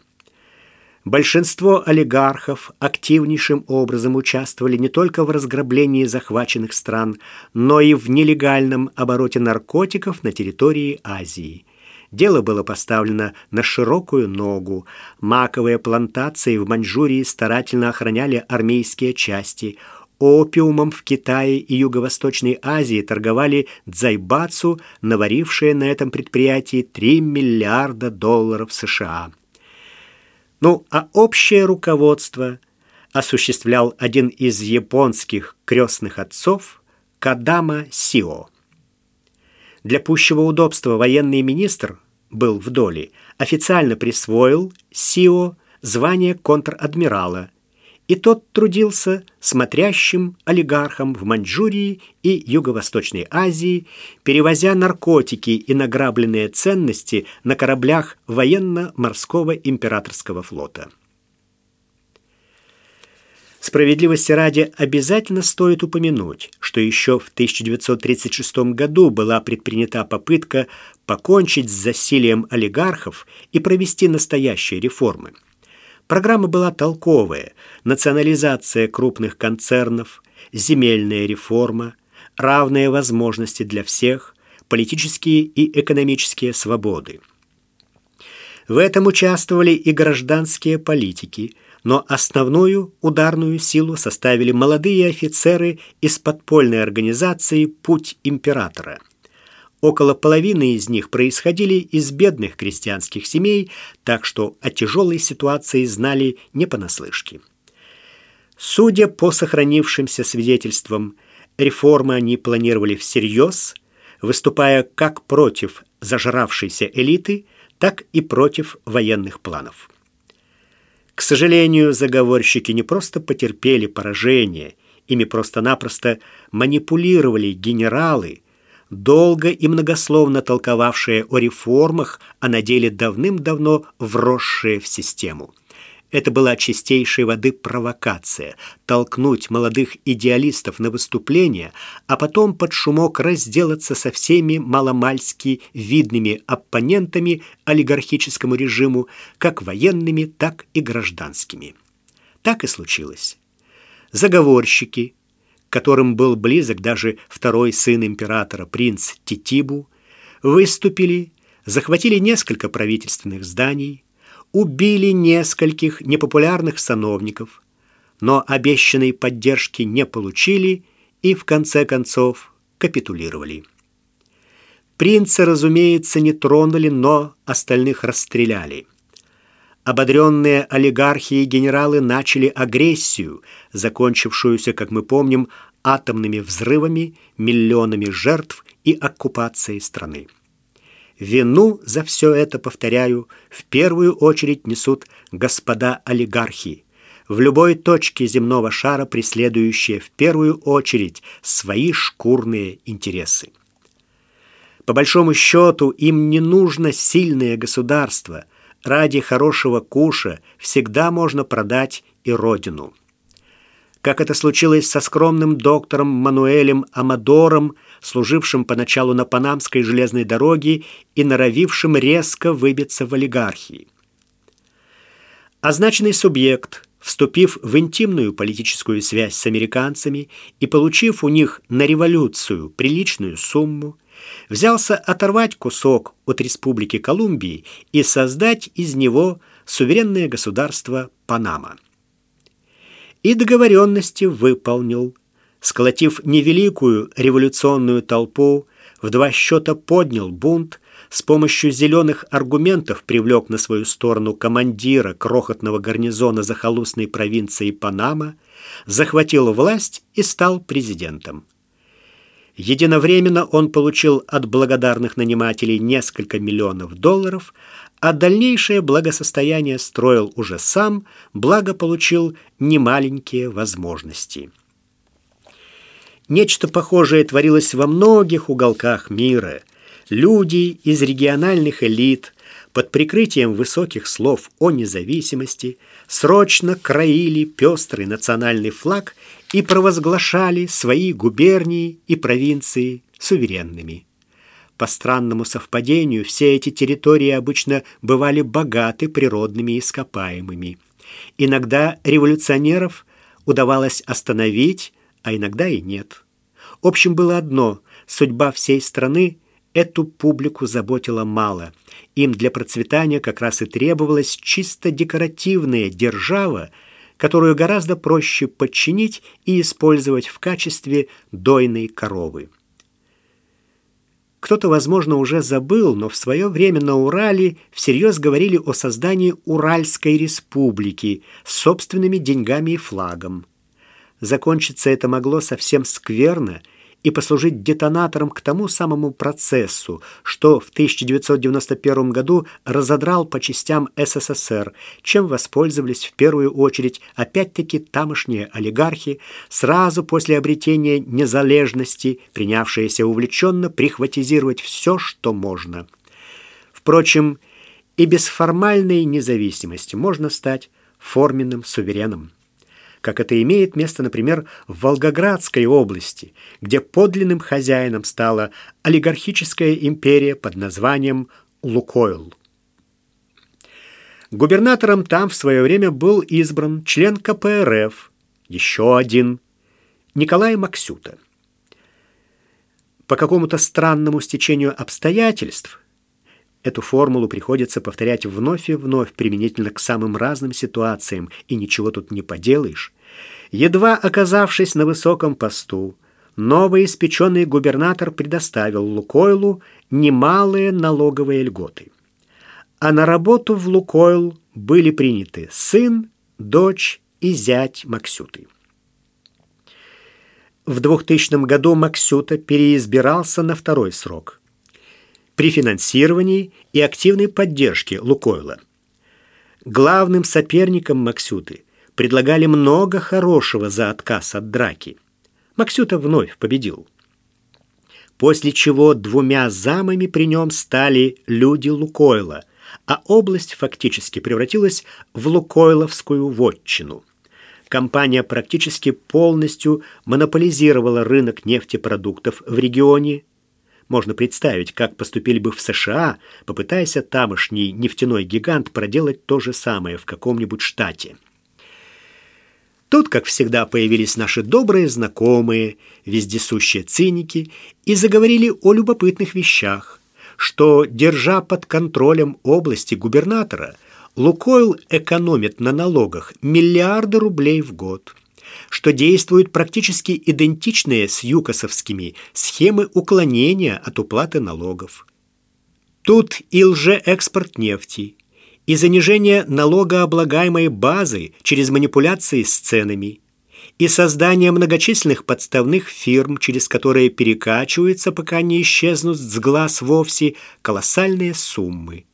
Большинство олигархов активнейшим образом участвовали не только в разграблении захваченных стран, но и в нелегальном обороте наркотиков на территории Азии. Дело было поставлено на широкую ногу. Маковые плантации в Маньчжурии старательно охраняли армейские части. Опиумом в Китае и Юго-Восточной Азии торговали дзайбацу, наварившие на этом предприятии 3 миллиарда долларов США. Ну, а общее руководство осуществлял один из японских крестных отцов Кадама Сио. Для пущего удобства военный министр был в доле, официально присвоил Сио звание контр-адмирала – и тот трудился смотрящим олигархом в Маньчжурии и Юго-Восточной Азии, перевозя наркотики и награбленные ценности на кораблях военно-морского императорского флота. Справедливости ради обязательно стоит упомянуть, что еще в 1936 году была предпринята попытка покончить с засилием олигархов и провести настоящие реформы – Программа была толковая. Национализация крупных концернов, земельная реформа, равные возможности для всех, политические и экономические свободы. В этом участвовали и гражданские политики, но основную ударную силу составили молодые офицеры из подпольной организации «Путь императора». Около половины из них происходили из бедных крестьянских семей, так что о тяжелой ситуации знали не понаслышке. Судя по сохранившимся свидетельствам, реформы они планировали всерьез, выступая как против зажравшейся элиты, так и против военных планов. К сожалению, заговорщики не просто потерпели поражение, ими просто-напросто манипулировали генералы – долго и многословно толковавшие о реформах, а на деле давным-давно вросшие в систему. Это была чистейшей воды провокация – толкнуть молодых идеалистов на выступление, а потом под шумок разделаться со всеми маломальски видными оппонентами олигархическому режиму, как военными, так и гражданскими. Так и случилось. Заговорщики, которым был близок даже второй сын императора, принц Титибу, выступили, захватили несколько правительственных зданий, убили нескольких непопулярных сановников, но обещанной поддержки не получили и в конце концов капитулировали. Принца, разумеется, не тронули, но остальных расстреляли. Ободренные олигархи и генералы начали агрессию, закончившуюся, как мы помним, атомными взрывами, миллионами жертв и оккупацией страны. Вину за все это, повторяю, в первую очередь несут господа олигархи, в любой точке земного шара преследующие в первую очередь свои шкурные интересы. По большому счету им не нужно сильное государство – ради хорошего куша всегда можно продать и родину. Как это случилось со скромным доктором Мануэлем Амадором, служившим поначалу на Панамской железной дороге и норовившим резко выбиться в олигархии. Означенный субъект, вступив в интимную политическую связь с американцами и получив у них на революцию приличную сумму, взялся оторвать кусок от Республики Колумбии и создать из него суверенное государство Панама. И договоренности выполнил, сколотив невеликую революционную толпу, в два счета поднял бунт, с помощью зеленых аргументов привлек на свою сторону командира крохотного гарнизона захолустной провинции Панама, захватил власть и стал президентом. Единовременно он получил от благодарных нанимателей несколько миллионов долларов, а дальнейшее благосостояние строил уже сам, благо получил немаленькие возможности. Нечто похожее творилось во многих уголках мира. Люди из региональных элит под прикрытием высоких слов о независимости срочно краили пестрый национальный флаг и провозглашали свои губернии и провинции суверенными. По странному совпадению, все эти территории обычно бывали богаты природными ископаемыми. Иногда революционеров удавалось остановить, а иногда и нет. Общим было одно – судьба всей страны эту публику заботила мало. Им для процветания как раз и требовалась чисто декоративная держава, которую гораздо проще подчинить и использовать в качестве дойной коровы. Кто-то, возможно, уже забыл, но в свое время на Урале всерьез говорили о создании Уральской республики с собственными деньгами и флагом. Закончиться это могло совсем скверно – и послужить детонатором к тому самому процессу, что в 1991 году разодрал по частям СССР, чем воспользовались в первую очередь опять-таки тамошние олигархи, сразу после обретения незалежности, принявшиеся увлеченно прихватизировать все, что можно. Впрочем, и без формальной независимости можно стать форменным сувереном как это имеет место, например, в Волгоградской области, где подлинным хозяином стала олигархическая империя под названием Лукойл. Губернатором там в свое время был избран член КПРФ, еще один, Николай Максюта. По какому-то странному стечению обстоятельств Эту формулу приходится повторять вновь и вновь применительно к самым разным ситуациям, и ничего тут не поделаешь. Едва оказавшись на высоком посту, новый испеченный губернатор предоставил Лукойлу немалые налоговые льготы. А на работу в Лукойл были приняты сын, дочь и зять Максюты. В 2000 году Максюта переизбирался на второй срок – при финансировании и активной поддержке Лукойла. Главным соперником Максюты предлагали много хорошего за отказ от драки. Максюта вновь победил. После чего двумя замами при нем стали люди Лукойла, а область фактически превратилась в Лукойловскую вотчину. Компания практически полностью монополизировала рынок нефтепродуктов в регионе, можно представить, как поступили бы в США, попытаясь тамошний нефтяной гигант проделать то же самое в каком-нибудь штате. Тут, как всегда, появились наши добрые знакомые, вездесущие циники, и заговорили о любопытных вещах, что, держа под контролем области губернатора, Лукойл экономит на налогах миллиарды рублей в год что действуют практически идентичные с юкосовскими схемы уклонения от уплаты налогов. Тут и лжеэкспорт нефти, и занижение налогооблагаемой базы через манипуляции с ценами, и создание многочисленных подставных фирм, через которые перекачиваются, пока не исчезнут с глаз вовсе, колоссальные суммы.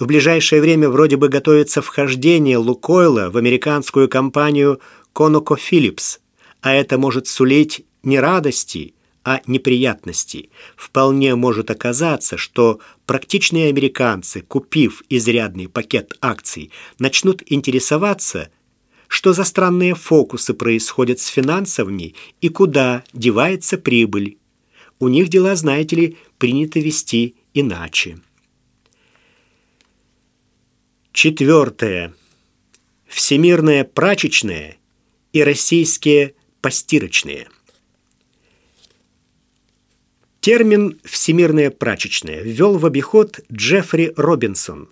В ближайшее время вроде бы готовится вхождение Лукойла в американскую компанию ConocoPhillips, а это может сулить не радости, а неприятности. Вполне может оказаться, что практичные американцы, купив изрядный пакет акций, начнут интересоваться, что за странные фокусы происходят с финансовыми и куда девается прибыль. У них дела, знаете ли, принято вести иначе. Четвертое. Всемирная прачечная и российские постирочные. Термин «всемирная прачечная» ввел в обиход Джеффри Робинсон,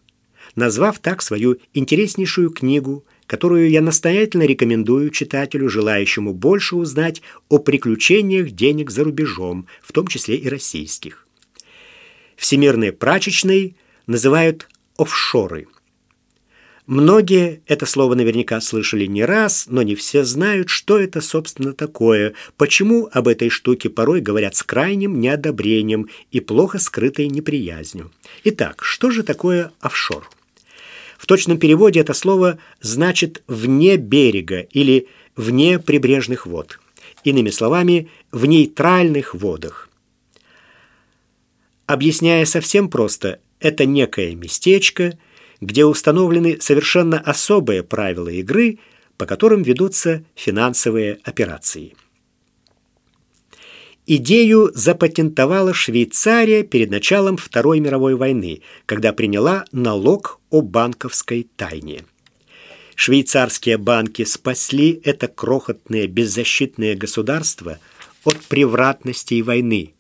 назвав так свою интереснейшую книгу, которую я настоятельно рекомендую читателю, желающему больше узнать о приключениях денег за рубежом, в том числе и российских. Всемирной прачечной называют офшоры – Многие это слово наверняка слышали не раз, но не все знают, что это, собственно, такое, почему об этой штуке порой говорят с крайним неодобрением и плохо скрытой неприязнью. Итак, что же такое офшор? В точном переводе это слово значит «вне берега» или «вне прибрежных вод». Иными словами, в нейтральных водах. Объясняя совсем просто, это некое местечко – где установлены совершенно особые правила игры, по которым ведутся финансовые операции. Идею запатентовала Швейцария перед началом Второй мировой войны, когда приняла налог о банковской тайне. Швейцарские банки спасли это крохотное беззащитное государство от превратностей войны.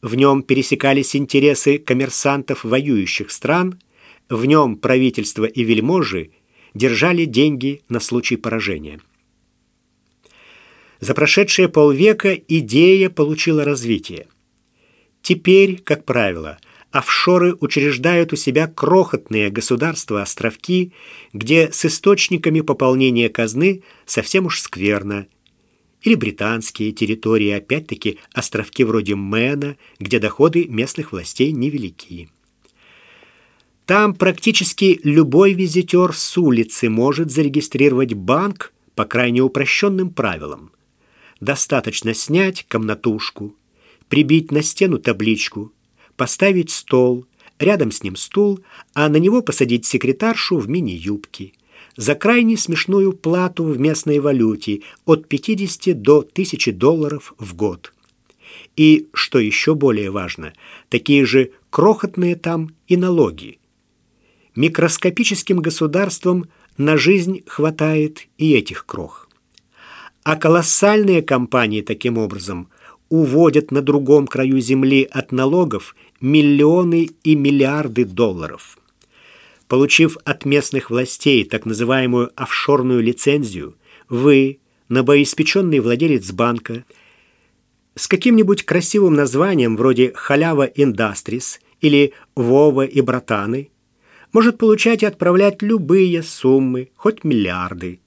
В нем пересекались интересы коммерсантов воюющих стран – в нем правительство и вельможи держали деньги на случай поражения. За прошедшие полвека идея получила развитие. Теперь, как правило, офшоры учреждают у себя крохотные государства-островки, где с источниками пополнения казны совсем уж скверно, или британские территории, опять-таки островки вроде Мэна, где доходы местных властей невелики. Там практически любой визитер с улицы может зарегистрировать банк по крайне упрощенным правилам. Достаточно снять комнатушку, прибить на стену табличку, поставить стол, рядом с ним стул, а на него посадить секретаршу в мини-юбке. За крайне смешную плату в местной валюте от 50 до 1000 долларов в год. И, что еще более важно, такие же крохотные там и налоги – микроскопическим государствам на жизнь хватает и этих крох. А колоссальные компании таким образом уводят на другом краю земли от налогов миллионы и миллиарды долларов. Получив от местных властей так называемую офшорную лицензию, вы, новоиспеченный владелец банка, с каким-нибудь красивым названием вроде «Халява Индастрис» или «Вова и братаны» может получать и отправлять любые суммы, хоть миллиарды.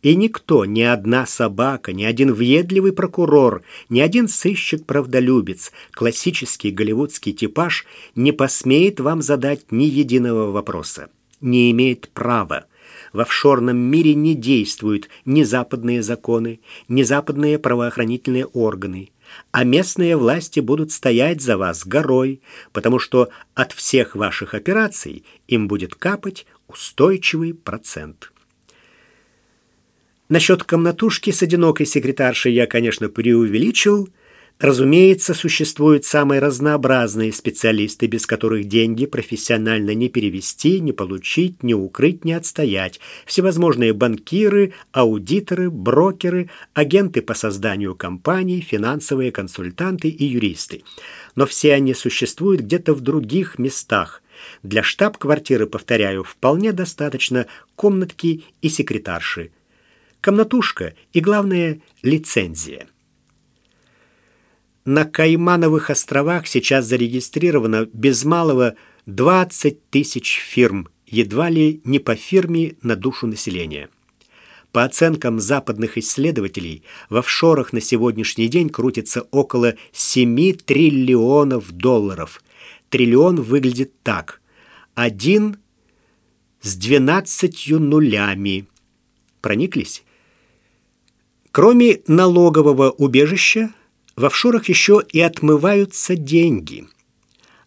И никто, ни одна собака, ни один въедливый прокурор, ни один сыщик-правдолюбец, классический голливудский типаж не посмеет вам задать ни единого вопроса. Не имеет права. В офшорном мире не действуют ни западные законы, ни западные правоохранительные органы а местные власти будут стоять за вас горой, потому что от всех ваших операций им будет капать устойчивый процент. Насчет комнатушки с одинокой секретаршей я, конечно, преувеличил – Разумеется, существуют самые разнообразные специалисты, без которых деньги профессионально не перевести, не получить, не укрыть, не отстоять. Всевозможные банкиры, аудиторы, брокеры, агенты по созданию компаний, финансовые консультанты и юристы. Но все они существуют где-то в других местах. Для штаб-квартиры, повторяю, вполне достаточно комнатки и секретарши. Комнатушка и, главное, лицензия. На Каймановых островах сейчас зарегистрировано без малого 20 тысяч фирм, едва ли не по фирме на душу населения. По оценкам западных исследователей, в офшорах на сегодняшний день крутится около 7 триллионов долларов. Триллион выглядит так. Один с 12 нулями. Прониклись? Кроме налогового убежища, в офшорах еще и отмываются деньги.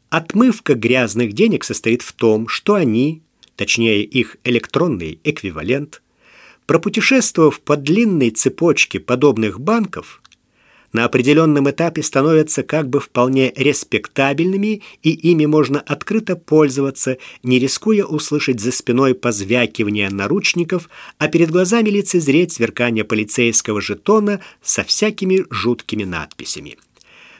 Отмывка грязных денег состоит в том, что они, точнее их электронный эквивалент, пропутешествовав по длинной цепочке подобных банков, на определенном этапе становятся как бы вполне респектабельными, и ими можно открыто пользоваться, не рискуя услышать за спиной позвякивание наручников, а перед глазами лицезреть сверкание полицейского жетона со всякими жуткими надписями.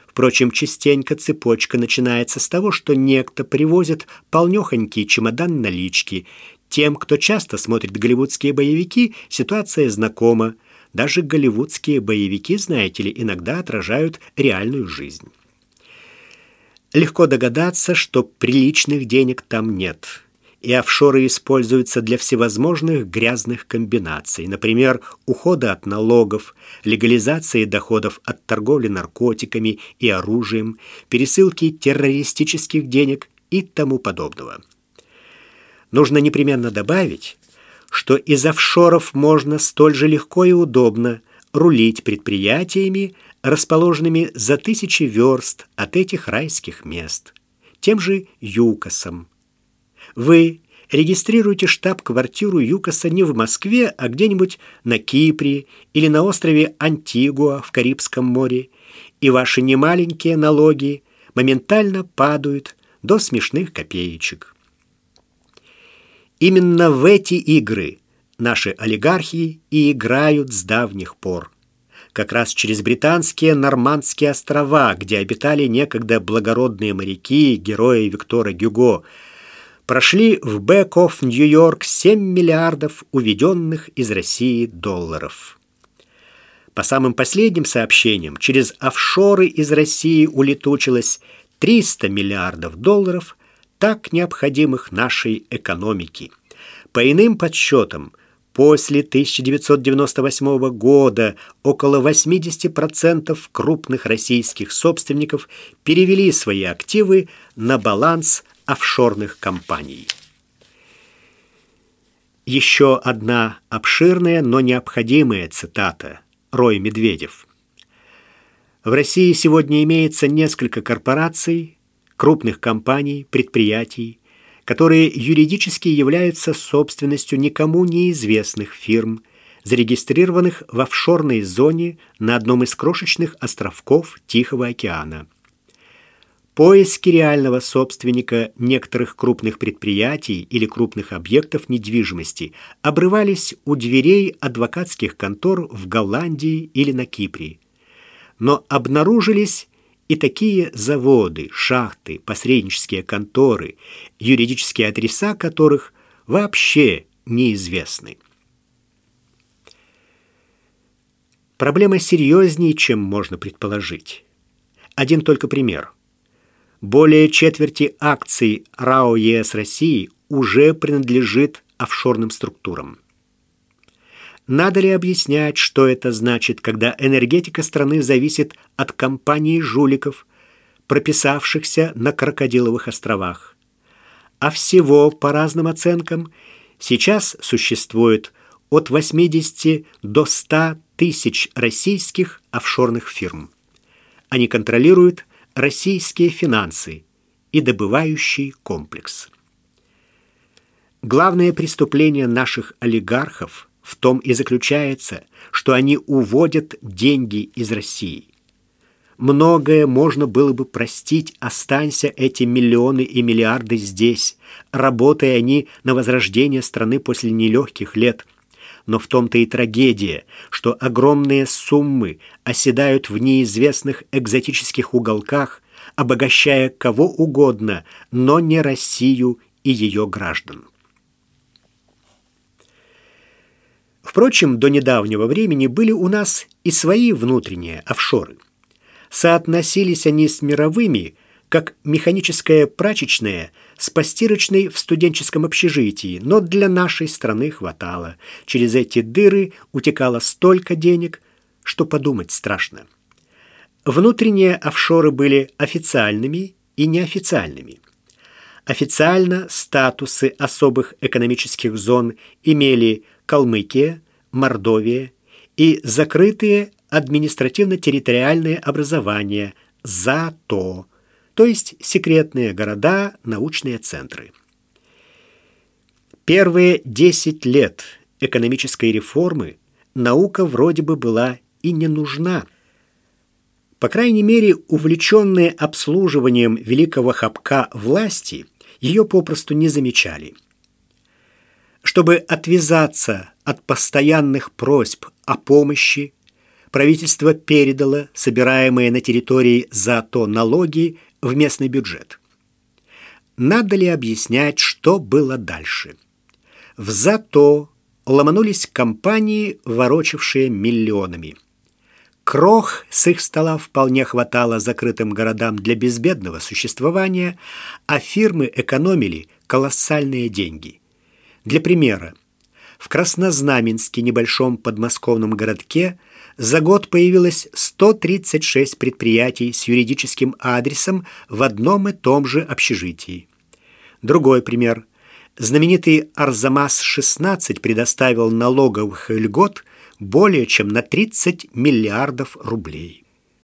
Впрочем, частенько цепочка начинается с того, что некто привозит полнёхонький чемодан налички. Тем, кто часто смотрит голливудские боевики, ситуация знакома. Даже голливудские боевики, знаете ли, иногда отражают реальную жизнь. Легко догадаться, что приличных денег там нет. и офшоры используются для всевозможных грязных комбинаций, например, ухода от налогов, легализации доходов от торговли наркотиками и оружием, пересылки террористических денег и тому подобного. Нужно непременно добавить, что из офшоров можно столь же легко и удобно рулить предприятиями, расположенными за тысячи верст от этих райских мест, тем же ЮКОСом. Вы регистрируете штаб-квартиру ЮКОСа не в Москве, а где-нибудь на Кипре или на острове Антигуа в Карибском море, и ваши немаленькие налоги моментально падают до смешных копеечек. Именно в эти игры наши олигархи и играют с давних пор. Как раз через британские Нормандские острова, где обитали некогда благородные моряки, герои Виктора Гюго, прошли в Bank of New York 7 миллиардов уведенных из России долларов. По самым последним сообщениям, через офшоры из России улетучилось 300 миллиардов долларов, так необходимых нашей экономике. По иным подсчетам, после 1998 года около 80% крупных российских собственников перевели свои активы на баланс офшорных компаний. Еще одна обширная, но необходимая цитата. Рой Медведев. В России сегодня имеется несколько корпораций, крупных компаний, предприятий, которые юридически являются собственностью никому неизвестных фирм, зарегистрированных в офшорной зоне на одном из крошечных островков Тихого океана. Поиски реального собственника некоторых крупных предприятий или крупных объектов недвижимости обрывались у дверей адвокатских контор в Голландии или на Кипре. Но обнаружились и такие заводы, шахты, посреднические конторы, юридические адреса которых вообще неизвестны. Проблема серьезнее, чем можно предположить. Один только пример – более четверти акций РАО ЕС России уже принадлежит офшорным структурам. Надо ли объяснять, что это значит, когда энергетика страны зависит от компаний жуликов, прописавшихся на Крокодиловых островах? А всего, по разным оценкам, сейчас существует от 80 до 100 тысяч российских офшорных фирм. Они контролируют российские финансы и добывающий комплекс. Главное преступление наших олигархов в том и заключается, что они уводят деньги из России. Многое можно было бы простить, останься эти миллионы и миллиарды здесь, работая они на возрождение страны после нелегких лет – но в том-то и трагедия, что огромные суммы оседают в неизвестных экзотических уголках, обогащая кого угодно, но не Россию и ее граждан. Впрочем, до недавнего времени были у нас и свои внутренние офшоры. Соотносились они с мировыми, как механическая прачечная – с постирочной в студенческом общежитии, но для нашей страны хватало. Через эти дыры утекало столько денег, что подумать страшно. Внутренние офшоры были официальными и неофициальными. Официально статусы особых экономических зон имели Калмыкия, Мордовия и закрытые административно-территориальные образования ЗАТО – то есть секретные города, научные центры. Первые 10 лет экономической реформы наука вроде бы была и не нужна. По крайней мере, увлеченные обслуживанием великого хапка власти ее попросту не замечали. Чтобы отвязаться от постоянных просьб о помощи, правительство передало собираемые на территории ЗАТО налоги в местный бюджет. Надо ли объяснять, что было дальше? В зато ломанулись компании, ворочавшие миллионами. Крох с их стола вполне хватало закрытым городам для безбедного существования, а фирмы экономили колоссальные деньги. Для примера, в Краснознаменске, небольшом подмосковном городке, за год появилось 136 предприятий с юридическим адресом в одном и том же общежитии. Другой пример. Знаменитый Арзамас-16 предоставил налоговых льгот более чем на 30 миллиардов рублей.